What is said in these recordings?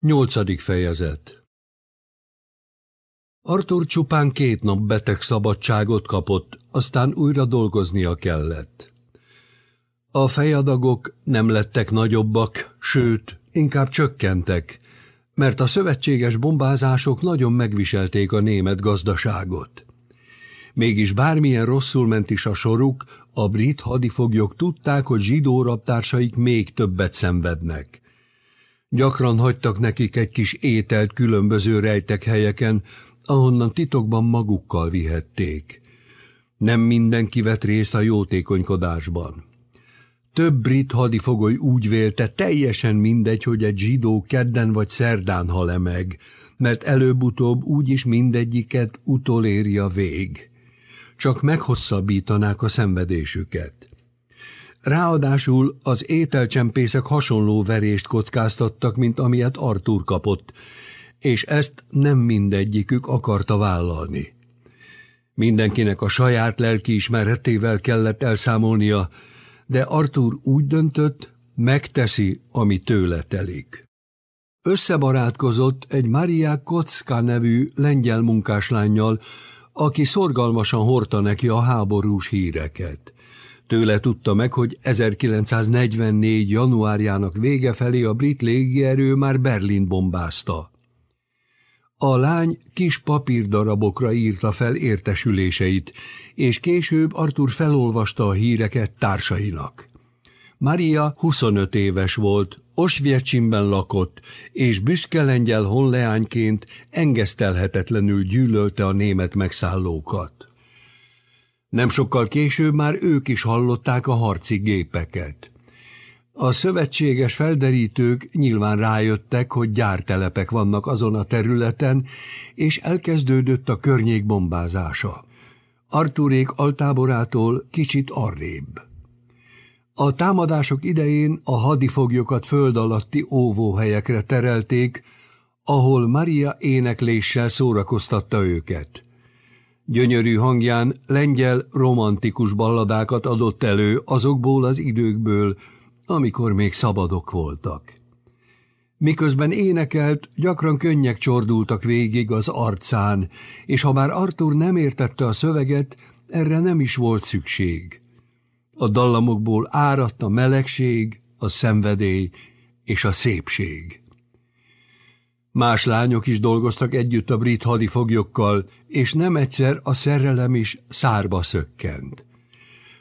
Nyolcadik fejezet Arthur csupán két nap beteg szabadságot kapott, aztán újra dolgoznia kellett. A fejadagok nem lettek nagyobbak, sőt, inkább csökkentek, mert a szövetséges bombázások nagyon megviselték a német gazdaságot. Mégis bármilyen rosszul ment is a soruk, a brit hadifoglyok tudták, hogy zsidó raptársaik még többet szenvednek – Gyakran hagytak nekik egy kis ételt különböző rejtek helyeken, ahonnan titokban magukkal vihették. Nem mindenki vett részt a jótékonykodásban. Több brit hadifogoly úgy vélte, teljesen mindegy, hogy egy zsidó kedden vagy szerdán hal-e meg, mert előbb-utóbb úgyis mindegyiket utoléri a vég. Csak meghosszabbítanák a szenvedésüket. Ráadásul az ételcsempészek hasonló verést kockáztattak, mint amilyet Artur kapott, és ezt nem mindegyikük akarta vállalni. Mindenkinek a saját lelkiismeretével kellett elszámolnia, de Artur úgy döntött, megteszi, ami tőle telik. Összebarátkozott egy Maria Kocka nevű lengyel munkáslányjal, aki szorgalmasan hordta neki a háborús híreket. Tőle tudta meg, hogy 1944. januárjának vége felé a brit légierő már Berlin bombázta. A lány kis papírdarabokra írta fel értesüléseit, és később Arthur felolvasta a híreket társainak. Maria 25 éves volt, Osviecinben lakott, és büszke lengyel honleányként engesztelhetetlenül gyűlölte a német megszállókat. Nem sokkal később már ők is hallották a harci gépeket. A szövetséges felderítők nyilván rájöttek, hogy gyártelepek vannak azon a területen, és elkezdődött a környék bombázása. Arturék altáborától kicsit arrébb. A támadások idején a hadifoglyokat föld alatti óvóhelyekre terelték, ahol Maria énekléssel szórakoztatta őket. Gyönyörű hangján lengyel romantikus balladákat adott elő azokból az időkből, amikor még szabadok voltak. Miközben énekelt, gyakran könnyek csordultak végig az arcán, és ha már Arthur nem értette a szöveget, erre nem is volt szükség. A dallamokból áradt a melegség, a szenvedély és a szépség. Más lányok is dolgoztak együtt a brit hadifoglyokkal, és nem egyszer a szerelem is szárba szökkent.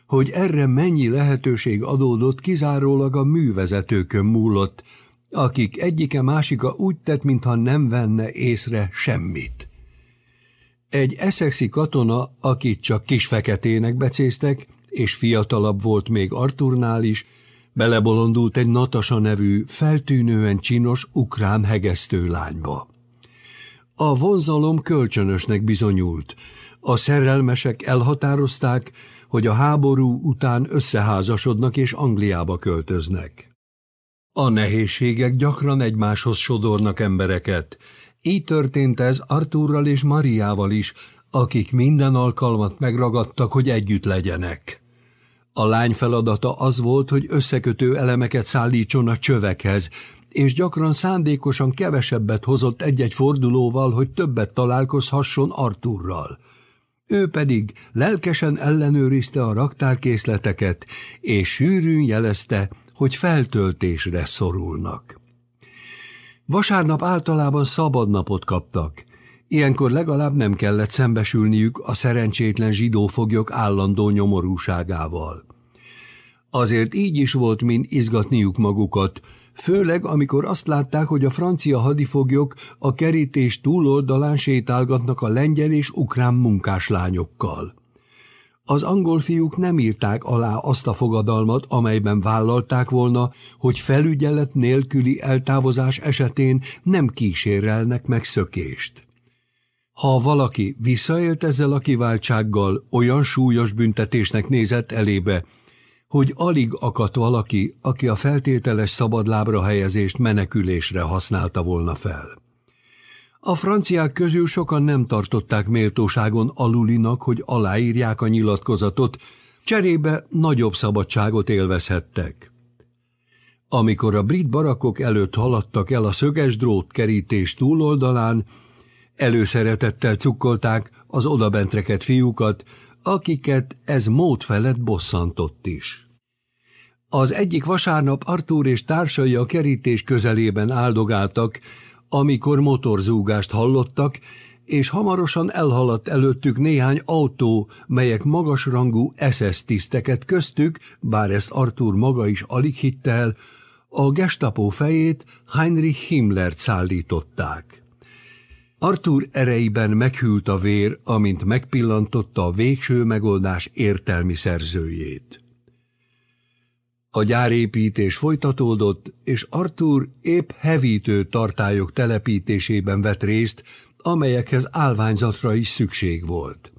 Hogy erre mennyi lehetőség adódott, kizárólag a művezetőkön múlott, akik egyike másika úgy tett, mintha nem venne észre semmit. Egy eszexi katona, akit csak kis feketének becéztek, és fiatalabb volt még Arturnál is, Belebolondult egy Natasa nevű, feltűnően csinos ukrán hegesztő lányba. A vonzalom kölcsönösnek bizonyult. A szerelmesek elhatározták, hogy a háború után összeházasodnak és Angliába költöznek. A nehézségek gyakran egymáshoz sodornak embereket. Így történt ez Arturral és Mariával is, akik minden alkalmat megragadtak, hogy együtt legyenek. A lány feladata az volt, hogy összekötő elemeket szállítson a csövekhez, és gyakran szándékosan kevesebbet hozott egy-egy fordulóval, hogy többet találkozhasson Arturral. Ő pedig lelkesen ellenőrizte a raktárkészleteket, és sűrűn jelezte, hogy feltöltésre szorulnak. Vasárnap általában szabad napot kaptak. Ilyenkor legalább nem kellett szembesülniük a szerencsétlen zsidófoglyok állandó nyomorúságával. Azért így is volt mind izgatniuk magukat, főleg amikor azt látták, hogy a francia hadifoglyok a kerítés túloldalán sétálgatnak a lengyel és ukrán munkáslányokkal. Az angol fiúk nem írták alá azt a fogadalmat, amelyben vállalták volna, hogy felügyelet nélküli eltávozás esetén nem kísérelnek meg szökést. Ha valaki visszaélt ezzel a kiváltsággal, olyan súlyos büntetésnek nézett elébe, hogy alig akadt valaki, aki a feltételes szabadlábra helyezést menekülésre használta volna fel. A franciák közül sokan nem tartották méltóságon alulinak, hogy aláírják a nyilatkozatot, cserébe nagyobb szabadságot élvezhettek. Amikor a brit barakok előtt haladtak el a szöges drót kerítés túloldalán, előszeretettel cukkolták az odabentreket fiúkat, akiket ez mód felett bosszantott is. Az egyik vasárnap Artúr és társai a kerítés közelében áldogáltak, amikor motorzúgást hallottak, és hamarosan elhaladt előttük néhány autó, melyek magasrangú SS tiszteket köztük, bár ezt Arthur maga is alig hitte el, a gestapo fejét Heinrich Himmlert szállították. Arthur ereiben meghűlt a vér, amint megpillantotta a végső megoldás értelmi szerzőjét. A gyárépítés folytatódott, és Arthur épp hevítő tartályok telepítésében vett részt, amelyekhez állványzatra is szükség volt.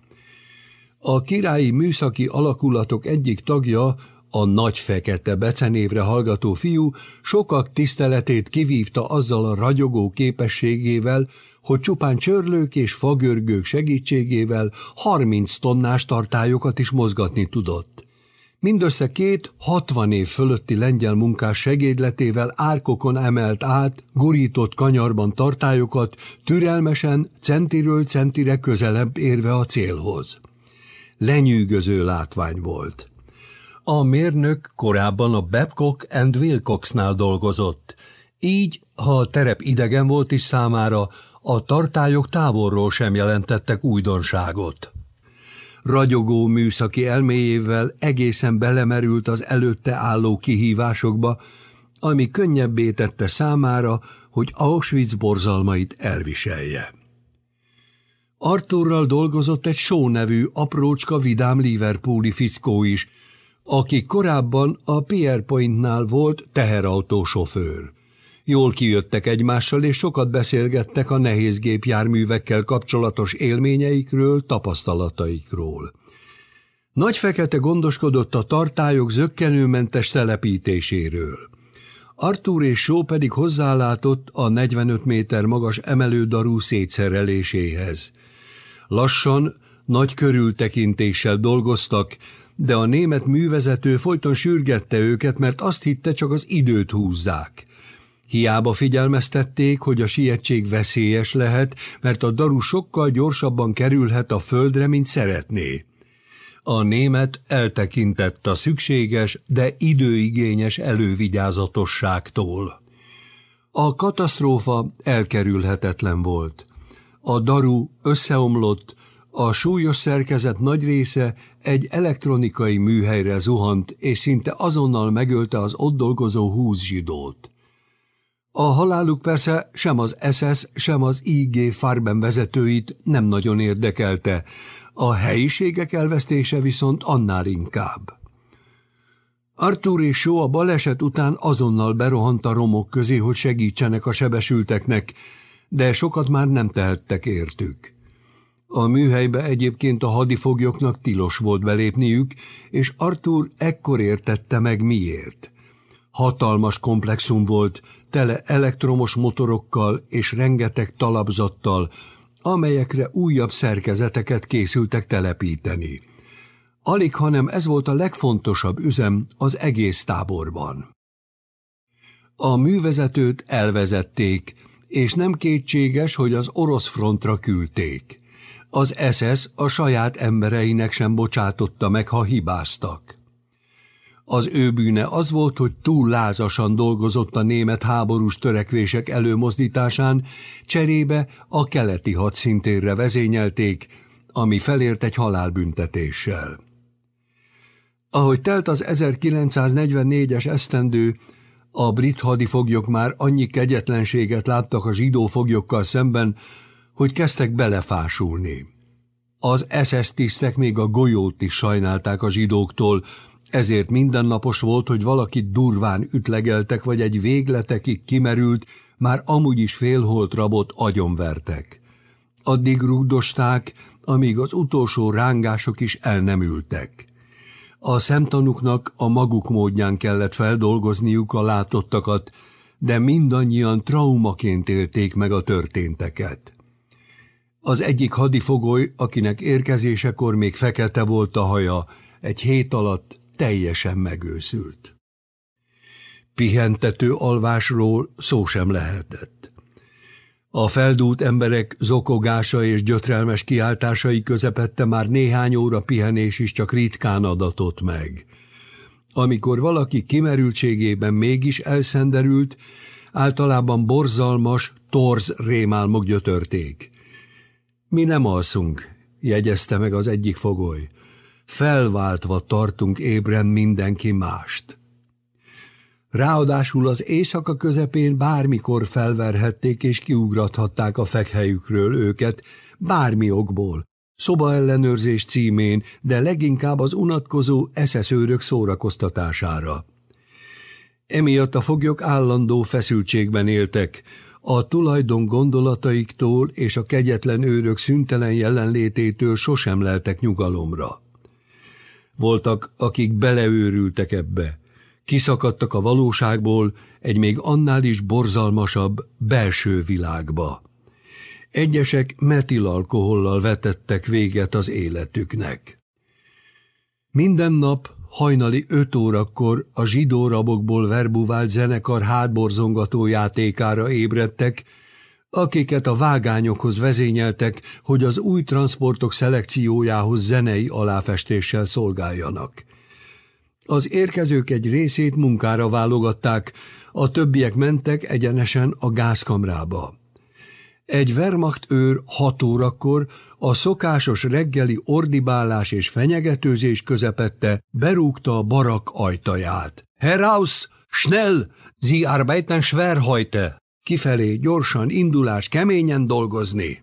A királyi műszaki alakulatok egyik tagja, a nagy fekete becenévre hallgató fiú sokak tiszteletét kivívta azzal a ragyogó képességével, hogy csupán csörlők és fagörgők segítségével 30 tonnás tartályokat is mozgatni tudott. Mindössze két 60 év fölötti lengyel munkás segédletével árkokon emelt át, gurított kanyarban tartályokat, türelmesen, centiről centire közelebb érve a célhoz. Lenyűgöző látvány volt. A mérnök korábban a Babcock and Wilcoxnál dolgozott, így, ha a terep idegen volt is számára, a tartályok távolról sem jelentettek újdonságot ragyogó műszaki elméjével egészen belemerült az előtte álló kihívásokba, ami könnyebbé tette számára, hogy Auschwitz borzalmait elviselje. Arthurral dolgozott egy Shaw nevű aprócska vidám Liverpooli fickó is, aki korábban a Pierre Pointnál volt teherautósofőr. Jól kijöttek egymással, és sokat beszélgettek a nehéz gépjárművekkel kapcsolatos élményeikről, tapasztalataikról. Nagy Fekete gondoskodott a tartályok zöggenőmentes telepítéséről. Arthur és Só pedig hozzálátott a 45 méter magas emelődarú szétszereléséhez. Lassan, nagy körültekintéssel dolgoztak, de a német művezető folyton sürgette őket, mert azt hitte, csak az időt húzzák. Hiába figyelmeztették, hogy a sietség veszélyes lehet, mert a daru sokkal gyorsabban kerülhet a földre, mint szeretné. A német eltekintett a szükséges, de időigényes elővigyázatosságtól. A katasztrófa elkerülhetetlen volt. A daru összeomlott, a súlyos szerkezet nagy része egy elektronikai műhelyre zuhant, és szinte azonnal megölte az ott dolgozó húsz zsidót. A haláluk persze sem az SS, sem az IG Farben vezetőit nem nagyon érdekelte, a helyiségek elvesztése viszont annál inkább. Arthur és Shaw a baleset után azonnal berohant a romok közé, hogy segítsenek a sebesülteknek, de sokat már nem tehettek értük. A műhelybe egyébként a hadifoglyoknak tilos volt belépniük, és Arthur ekkor értette meg miért – Hatalmas komplexum volt, tele elektromos motorokkal és rengeteg talapzattal, amelyekre újabb szerkezeteket készültek telepíteni. Alig, hanem ez volt a legfontosabb üzem az egész táborban. A művezetőt elvezették, és nem kétséges, hogy az orosz frontra küldték. Az SS a saját embereinek sem bocsátotta meg, ha hibáztak. Az ő bűne az volt, hogy túl lázasan dolgozott a német háborús törekvések előmozdításán, cserébe a keleti hadszintérre vezényelték, ami felért egy halálbüntetéssel. Ahogy telt az 1944-es esztendő, a brit hadifoglyok már annyi kegyetlenséget láttak a zsidó foglyokkal szemben, hogy kezdtek belefásulni. Az SS tisztek még a golyót is sajnálták a zsidóktól, ezért mindennapos volt, hogy valakit durván ütlegeltek, vagy egy végletekig kimerült, már amúgy is félholt rabot agyonvertek. Addig rúgdosták, amíg az utolsó rángások is el nem ültek. A szemtanuknak a maguk módján kellett feldolgozniuk a látottakat, de mindannyian traumaként élték meg a történteket. Az egyik hadifogoly, akinek érkezésekor még fekete volt a haja, egy hét alatt teljesen megőszült. Pihentető alvásról szó sem lehetett. A feldúlt emberek zokogása és gyötrelmes kiáltásai közepette már néhány óra pihenés is csak ritkán adatott meg. Amikor valaki kimerültségében mégis elszenderült, általában borzalmas, torz rémálmok gyötörték. Mi nem alszunk, jegyezte meg az egyik fogoly. Felváltva tartunk ébren mindenki mást. Ráadásul az éjszaka közepén bármikor felverhették és kiugrathatták a fekhelyükről őket, bármi okból, szoba ellenőrzés címén, de leginkább az unatkozó eszeszőrök szórakoztatására. Emiatt a foglyok állandó feszültségben éltek, a tulajdon gondolataiktól és a kegyetlen őrök szüntelen jelenlététől sosem leltek nyugalomra. Voltak, akik beleőrültek ebbe, kiszakadtak a valóságból egy még annál is borzalmasabb belső világba. Egyesek metilalkohollal vetettek véget az életüknek. Minden nap hajnali öt órakor a zsidó rabokból verbuvált zenekar hátborzongató játékára ébredtek, akiket a vágányokhoz vezényeltek, hogy az új transportok szelekciójához zenei aláfestéssel szolgáljanak. Az érkezők egy részét munkára válogatták, a többiek mentek egyenesen a gázkamrába. Egy Wehrmacht őr hat órakor a szokásos reggeli ordibálás és fenyegetőzés közepette berúgta a barak ajtaját. Heraus! Schnell! Sie arbeiten schwer heute! Kifelé gyorsan indulás, keményen dolgozni!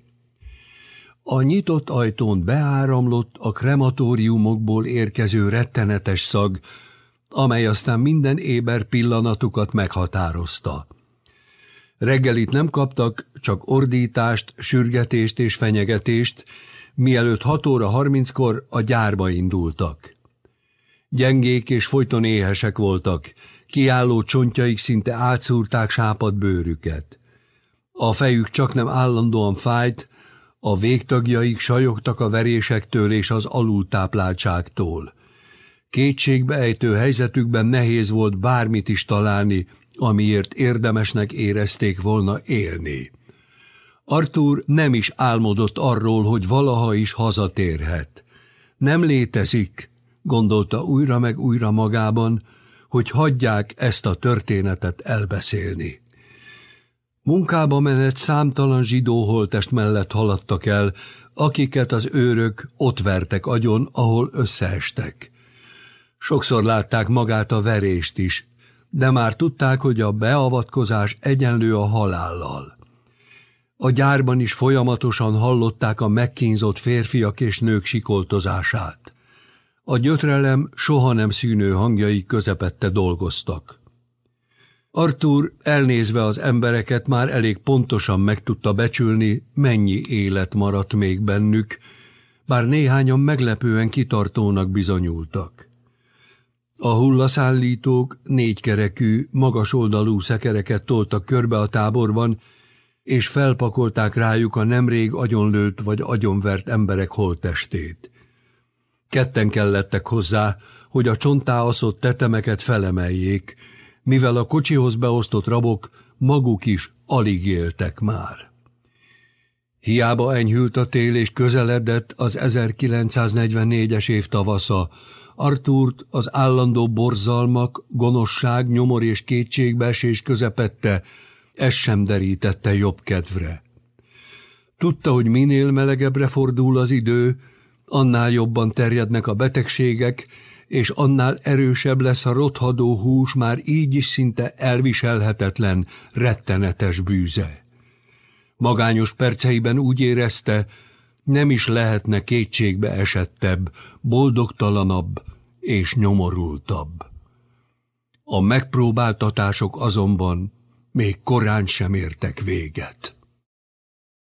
A nyitott ajtón beáramlott a krematóriumokból érkező rettenetes szag, amely aztán minden éber pillanatukat meghatározta. Reggelit nem kaptak, csak ordítást, sürgetést és fenyegetést, mielőtt 6 óra 30-kor a gyárba indultak. Gyengék és folyton éhesek voltak, kiálló csontjaik szinte átszúrták sápad bőrüket. A fejük csak nem állandóan fájt, a végtagjaik sajogtak a verésektől és az alultápláltságtól. Kétségbe ejtő helyzetükben nehéz volt bármit is találni, amiért érdemesnek érezték volna élni. Arthur nem is álmodott arról, hogy valaha is hazatérhet. Nem létezik, gondolta újra meg újra magában, hogy hagyják ezt a történetet elbeszélni. Munkába menet számtalan zsidó holtest mellett haladtak el, akiket az őrök ott vertek agyon, ahol összeestek. Sokszor látták magát a verést is, de már tudták, hogy a beavatkozás egyenlő a halállal. A gyárban is folyamatosan hallották a megkínzott férfiak és nők sikoltozását. A gyötrelem soha nem szűnő hangjai közepette dolgoztak. Arthur elnézve az embereket már elég pontosan meg tudta becsülni, mennyi élet maradt még bennük, bár néhányan meglepően kitartónak bizonyultak. A hullaszállítók négykerekű, magas oldalú szekereket toltak körbe a táborban, és felpakolták rájuk a nemrég agyonlőtt vagy agyonvert emberek holttestét. Ketten kellettek hozzá, hogy a csontá aszott tetemeket felemeljék, mivel a kocsihoz beosztott rabok maguk is alig éltek már. Hiába enyhült a tél és közeledett az 1944-es év tavasza, Artúrt az állandó borzalmak, gonoszság, nyomor és kétségbeesés közepette, ez sem derítette jobb kedvre. Tudta, hogy minél melegebbre fordul az idő, annál jobban terjednek a betegségek, és annál erősebb lesz a rothadó hús már így is szinte elviselhetetlen, rettenetes bűze. Magányos perceiben úgy érezte, nem is lehetne kétségbe esettebb, boldogtalanabb és nyomorultabb. A megpróbáltatások azonban még korán sem értek véget.